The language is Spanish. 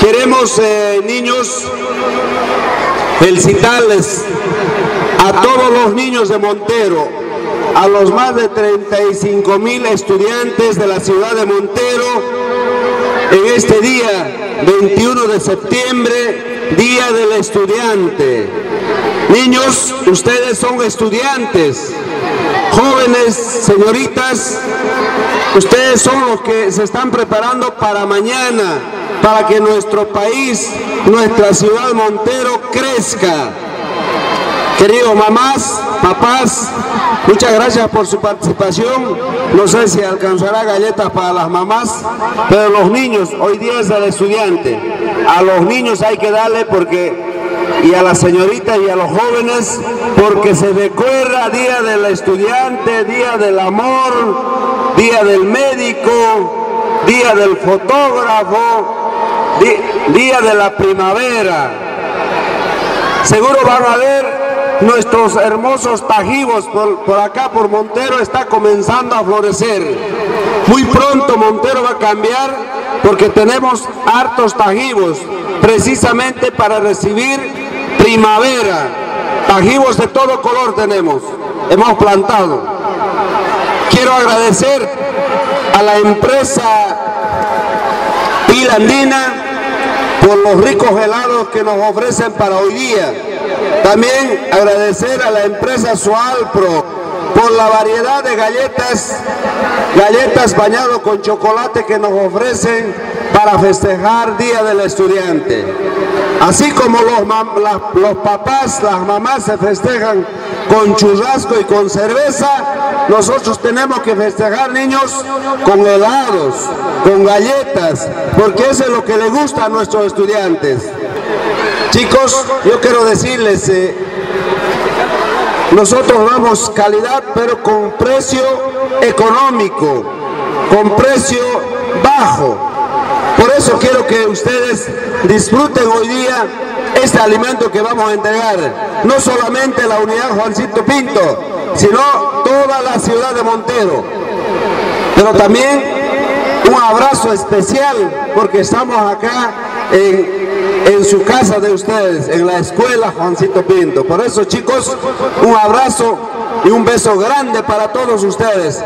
Queremos, eh, niños, felicitarles a todos los niños de Montero, a los más de 35 mil estudiantes de la ciudad de Montero, en este día 21 de septiembre, Día del Estudiante. Niños, ustedes son estudiantes, jóvenes, señoritas, ustedes son los que se están preparando para mañana, para que nuestro país, nuestra ciudad Montero crezca. Queridos mamás, papás, muchas gracias por su participación. No sé si alcanzará galletas para las mamás, pero los niños, hoy día es el estudiante. A los niños hay que darle porque y a las señoritas y a los jóvenes porque se recuerda Día del Estudiante, Día del Amor, Día del Médico, Día del Fotógrafo, Día de la Primavera. Seguro van a ver nuestros hermosos tajivos por, acá, por Montero, está comenzando a florecer. Muy pronto Montero va a cambiar porque tenemos hartos tajivos precisamente para recibir primavera, tajivos de todo color tenemos, hemos plantado. Quiero agradecer a la empresa Pilandina por los ricos helados que nos ofrecen para hoy día. También agradecer a la empresa Sualpro por la variedad de galletas, galletas bañadas con chocolate que nos ofrecen para festejar Día del Estudiante. Así como los, los papás, las mamás se festejan con churrasco y con cerveza, nosotros tenemos que festejar niños con helados, con galletas, porque eso es lo que le gusta a nuestros estudiantes. Chicos, yo quiero decirles, eh, nosotros damos calidad, pero con precio económico, con precio bajo. Por eso quiero que ustedes disfruten hoy día este alimento que vamos a entregar. No solamente la unidad Juancito Pinto, sino toda la ciudad de Montero. Pero también un abrazo especial porque estamos acá en, su casa de ustedes, en la escuela Juancito Pinto. Por eso chicos, un abrazo y un beso grande para todos ustedes.